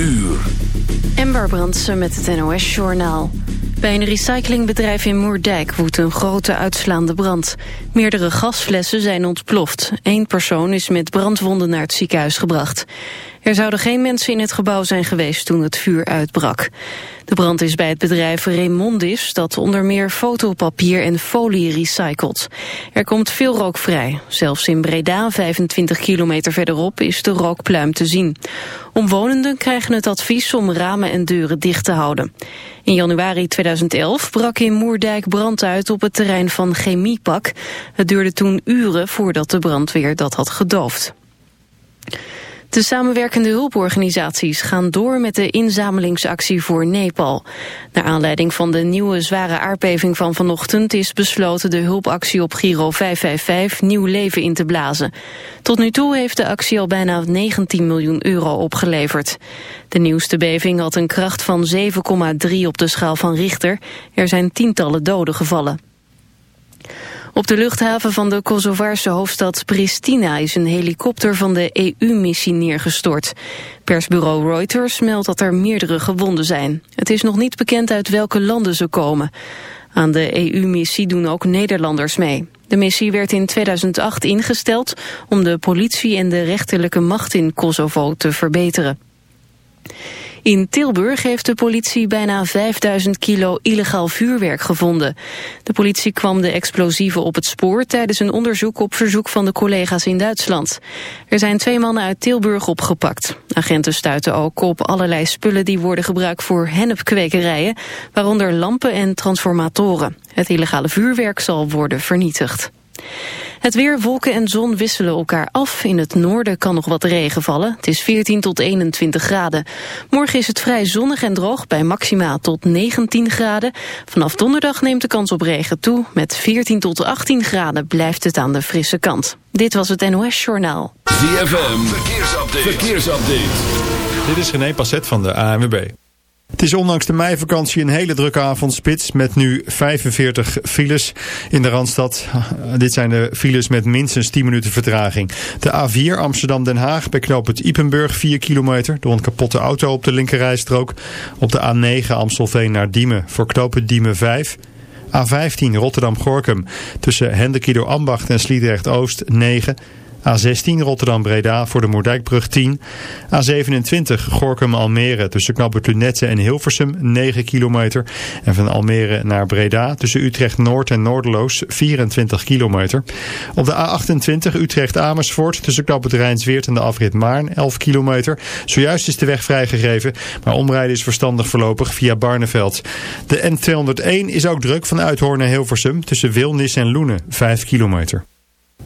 uur. Ember Brandsen met het NOS-journaal. Bij een recyclingbedrijf in Moerdijk woedt een grote uitslaande brand. Meerdere gasflessen zijn ontploft. Eén persoon is met brandwonden naar het ziekenhuis gebracht. Er zouden geen mensen in het gebouw zijn geweest toen het vuur uitbrak. De brand is bij het bedrijf Remondis dat onder meer fotopapier en folie recycelt. Er komt veel rook vrij. Zelfs in Breda, 25 kilometer verderop, is de rookpluim te zien. Omwonenden krijgen het advies om ramen en deuren dicht te houden. In januari 2011 brak in Moerdijk brand uit op het terrein van Chemiepak. Het duurde toen uren voordat de brandweer dat had gedoofd. De samenwerkende hulporganisaties gaan door met de inzamelingsactie voor Nepal. Naar aanleiding van de nieuwe zware aardbeving van vanochtend is besloten de hulpactie op Giro 555 nieuw leven in te blazen. Tot nu toe heeft de actie al bijna 19 miljoen euro opgeleverd. De nieuwste beving had een kracht van 7,3 op de schaal van Richter. Er zijn tientallen doden gevallen. Op de luchthaven van de Kosovaarse hoofdstad Pristina is een helikopter van de EU-missie neergestort. Persbureau Reuters meldt dat er meerdere gewonden zijn. Het is nog niet bekend uit welke landen ze komen. Aan de EU-missie doen ook Nederlanders mee. De missie werd in 2008 ingesteld om de politie en de rechterlijke macht in Kosovo te verbeteren. In Tilburg heeft de politie bijna 5000 kilo illegaal vuurwerk gevonden. De politie kwam de explosieven op het spoor tijdens een onderzoek op verzoek van de collega's in Duitsland. Er zijn twee mannen uit Tilburg opgepakt. Agenten stuiten ook op allerlei spullen die worden gebruikt voor hennepkwekerijen, waaronder lampen en transformatoren. Het illegale vuurwerk zal worden vernietigd. Het weer, wolken en zon wisselen elkaar af. In het noorden kan nog wat regen vallen. Het is 14 tot 21 graden. Morgen is het vrij zonnig en droog bij maxima tot 19 graden. Vanaf donderdag neemt de kans op regen toe. Met 14 tot 18 graden blijft het aan de frisse kant. Dit was het NOS Journaal. ZFM, verkeersupdate. verkeersupdate. Dit is René Passet van de ANWB. Het is ondanks de meivakantie een hele drukke avondspits met nu 45 files in de Randstad. Dit zijn de files met minstens 10 minuten vertraging. De A4 Amsterdam-Den Haag bij knooppunt Ipenburg 4 kilometer door een kapotte auto op de linkerrijstrook. Op de A9 Amstelveen naar Diemen voor knooppunt Diemen 5. A15 Rotterdam-Gorkum tussen Hendekido Ambacht en Sliedrecht-Oost 9 A16 Rotterdam-Breda voor de Moerdijkbrug 10. A27 Gorkum-Almere tussen Knappert Lunette en Hilversum 9 kilometer. En van Almere naar Breda tussen Utrecht-Noord en Noorderloos 24 kilometer. Op de A28 Utrecht-Amersfoort tussen Knappert Rijnsweert en de afrit Maarn 11 kilometer. Zojuist is de weg vrijgegeven, maar omrijden is verstandig voorlopig via Barneveld. De N201 is ook druk van Uithoorn naar Hilversum tussen Wilnis en Loenen 5 kilometer.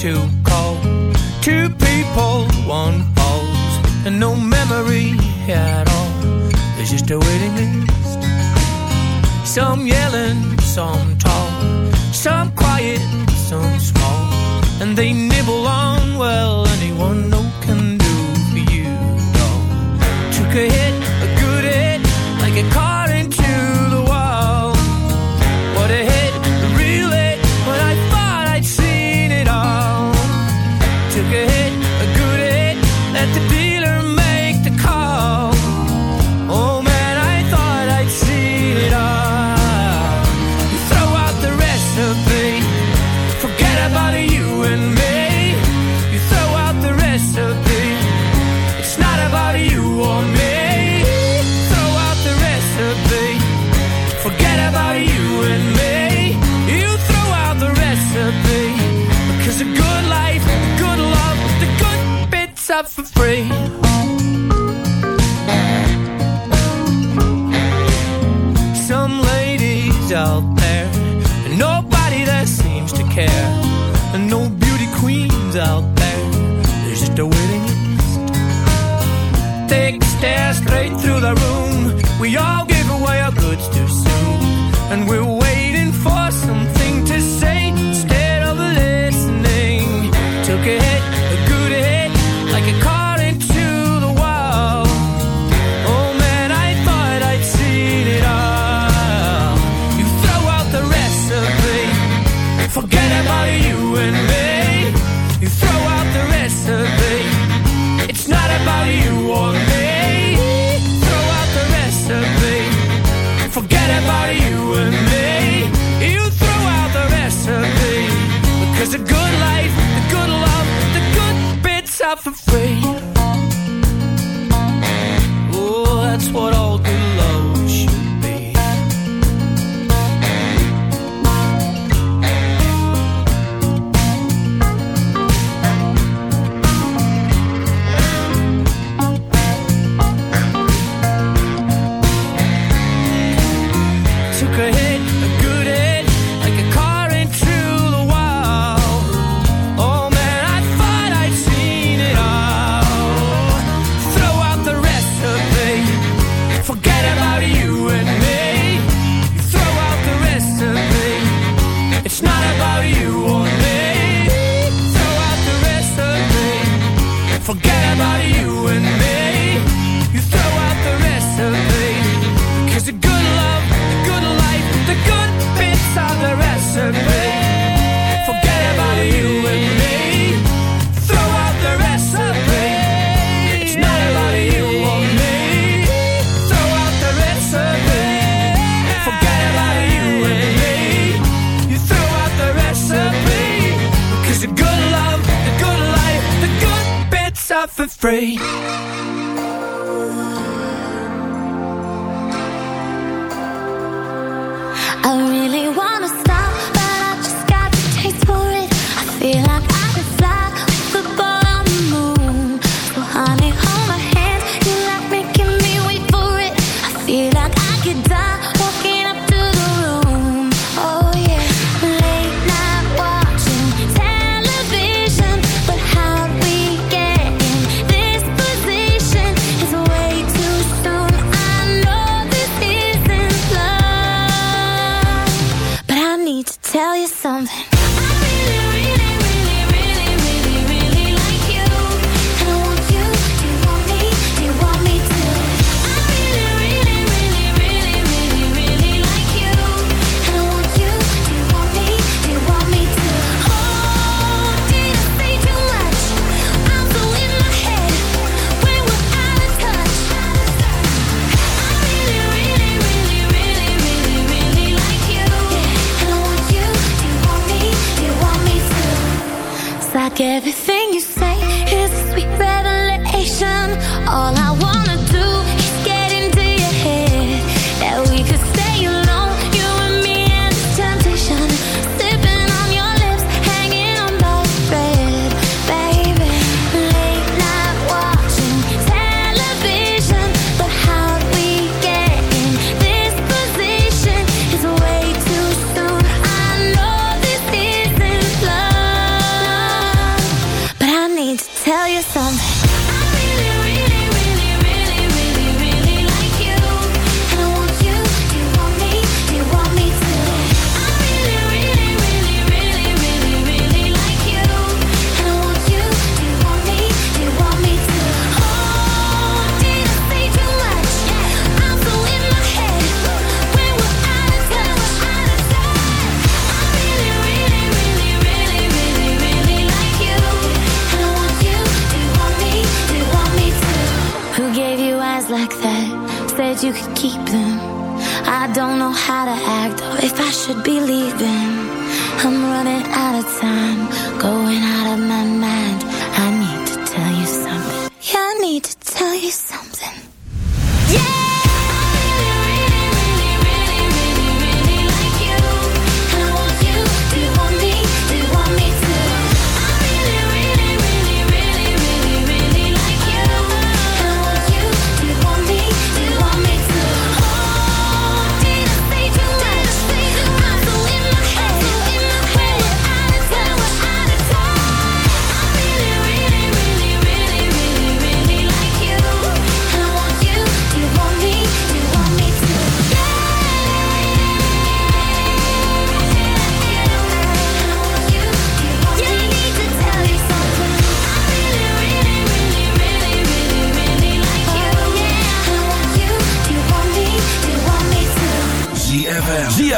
To call, two people, one pause, and no memory at all. There's just a waiting list. Some yelling, some tall, some quiet, some small, and they nibble on, well,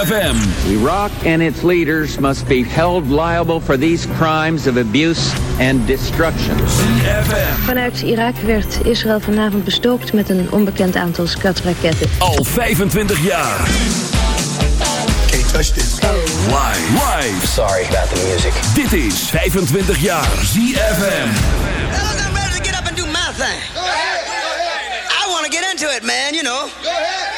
ZFM. Iraq and its leaders must be held liable for these crimes of abuse and destruction. ZFM. Vanuit Irak werd Israël vanavond bestookt met een onbekend aantal skatraketten. Al 25 jaar. Can't touch this. Live. Live. Sorry about the music. Dit is 25 jaar ZFM. Fellas, I'm ready to get up and do my thing. I want to get into it, man, you know.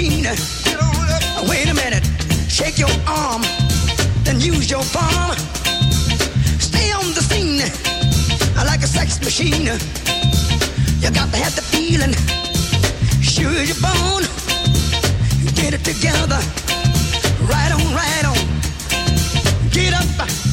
Machine. Wait a minute. Shake your arm. Then use your palm. Stay on the scene. Like a sex machine. You got to have the feeling. Sure as you're. Get it together. Right on, right on. Get up,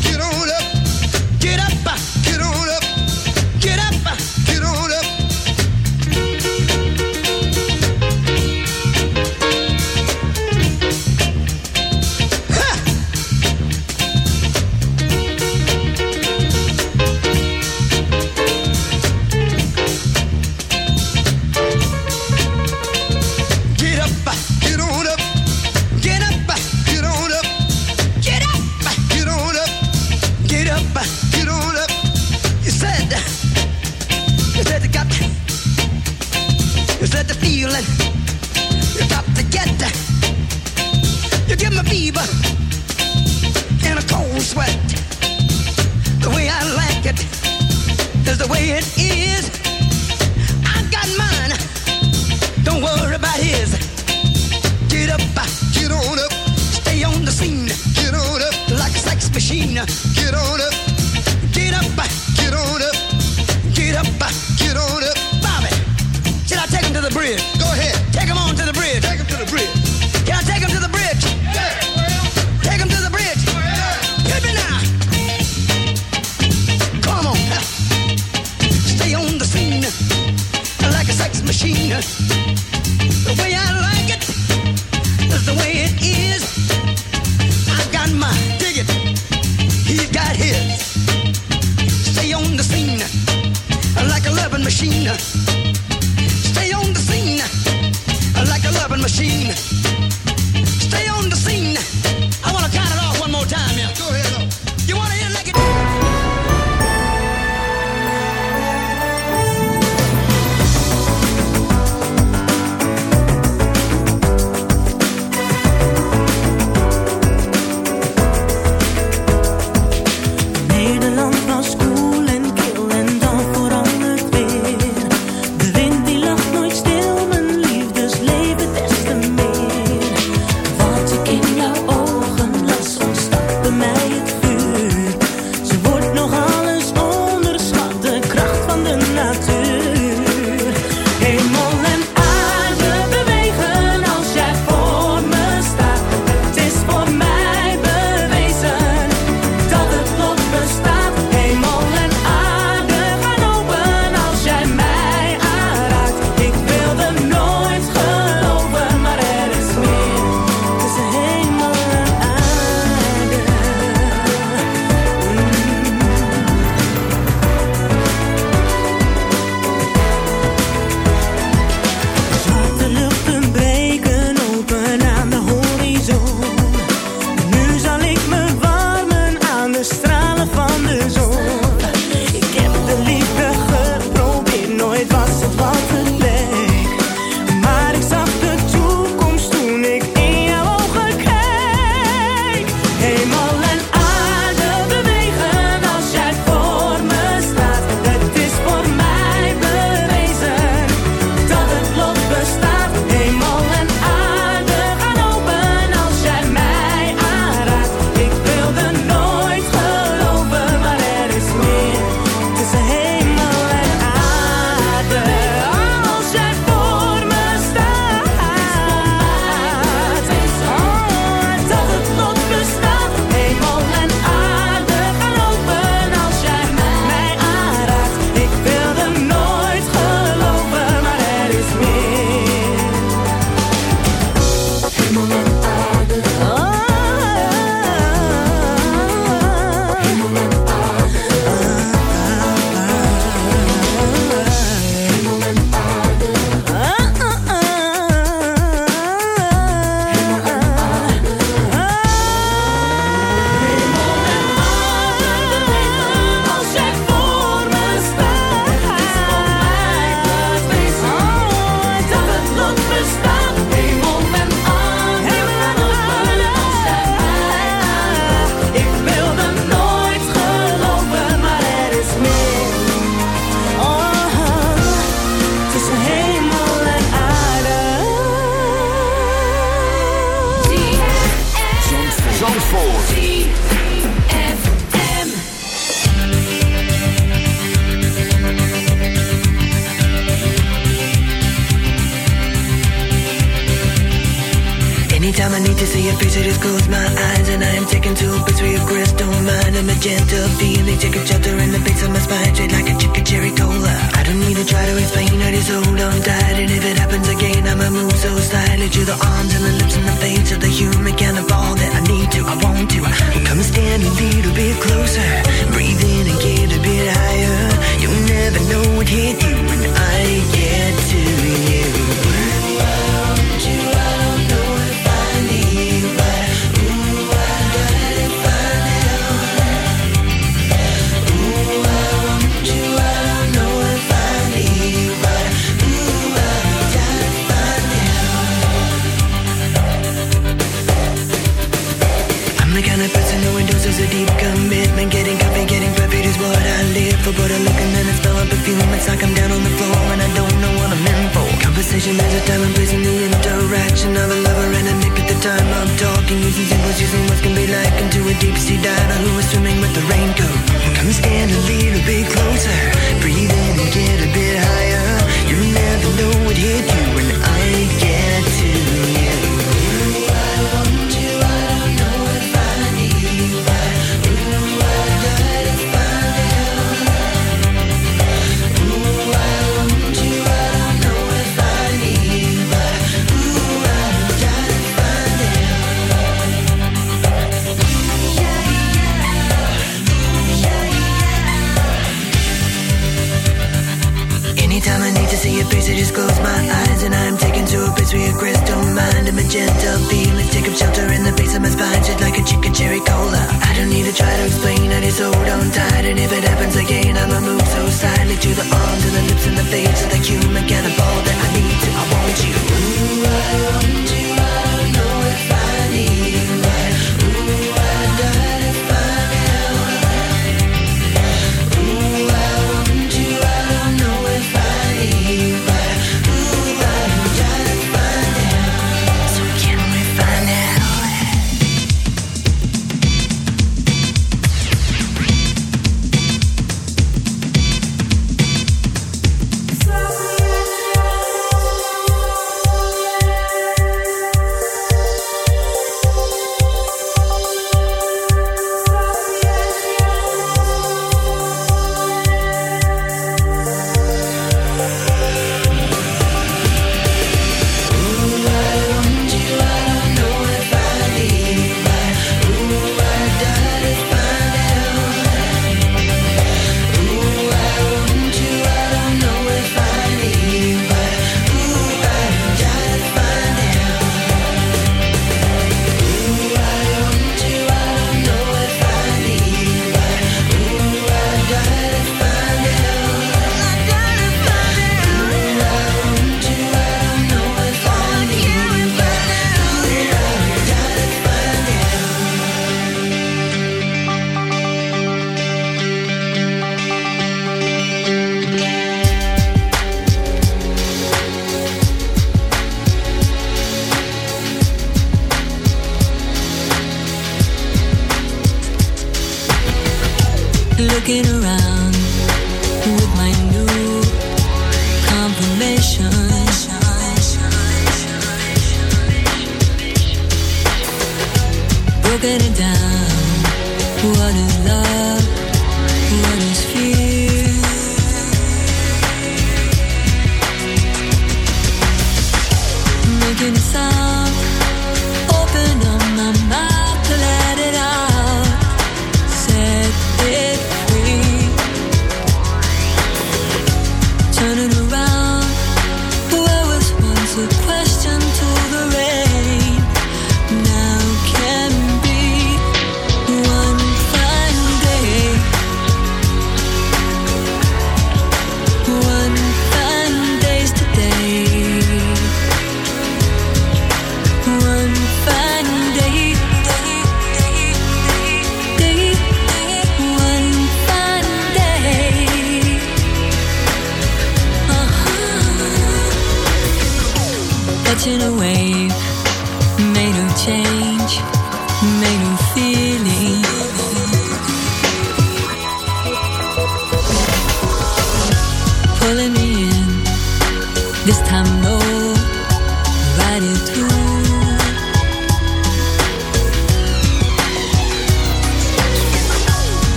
this time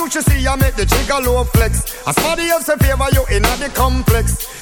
I should see I make the trigger low flex. As somebody else in favor you in the complex.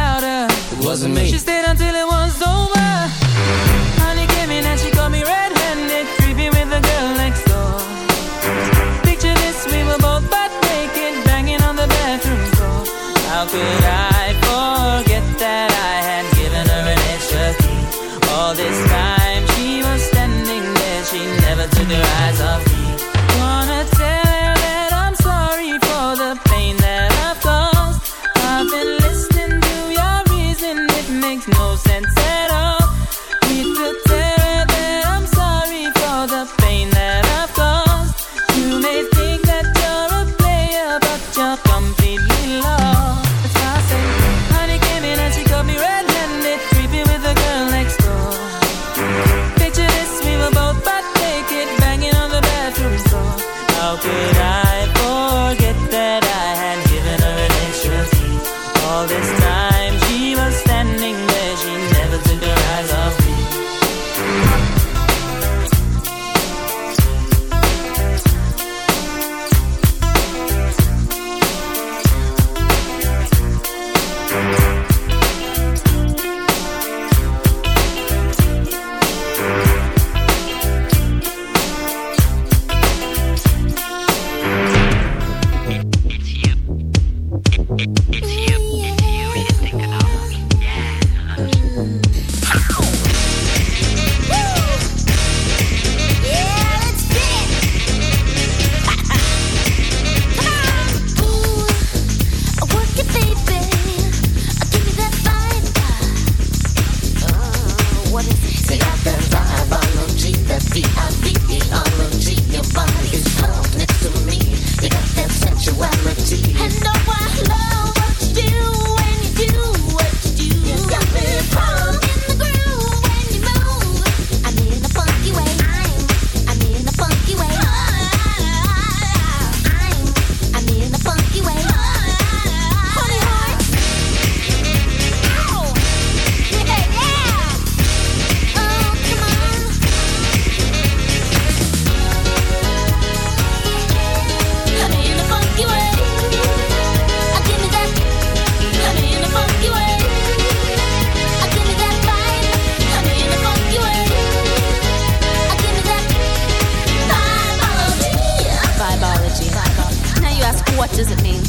louder. It wasn't me. She stayed until it was over. Honey came in and she got me red-handed, creepy with the girl next what does it mean?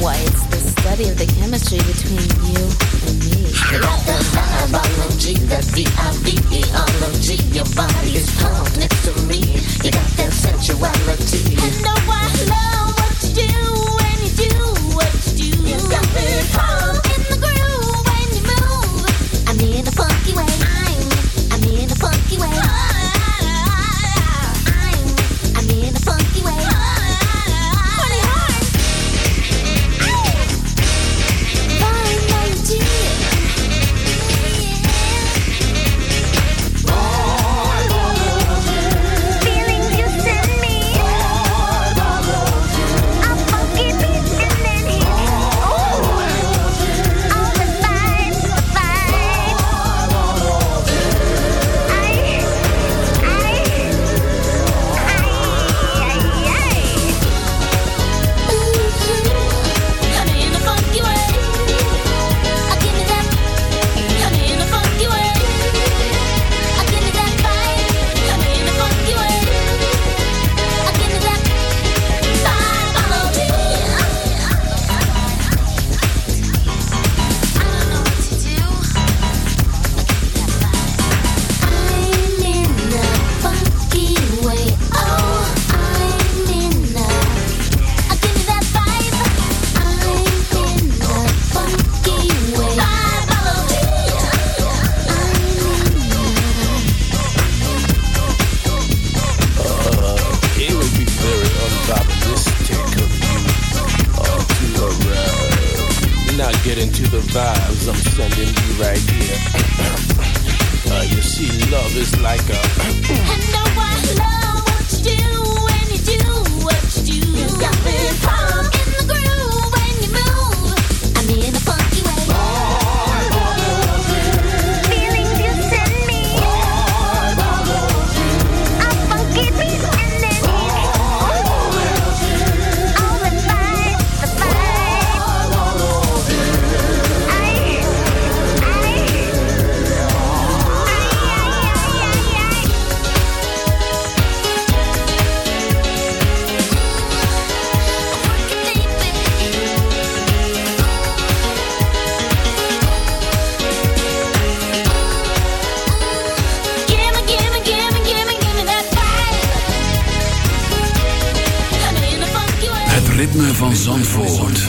Why, it's the study of the chemistry between you and me. You got that vibology, that V-I-V-E-ology. Your body is pumped next to me. You got that sensuality. And know I love what you do when you do what you do. You got me to the vibes I'm sending you right here. uh, you see, love is like a. I know I love what you van Zandvoort.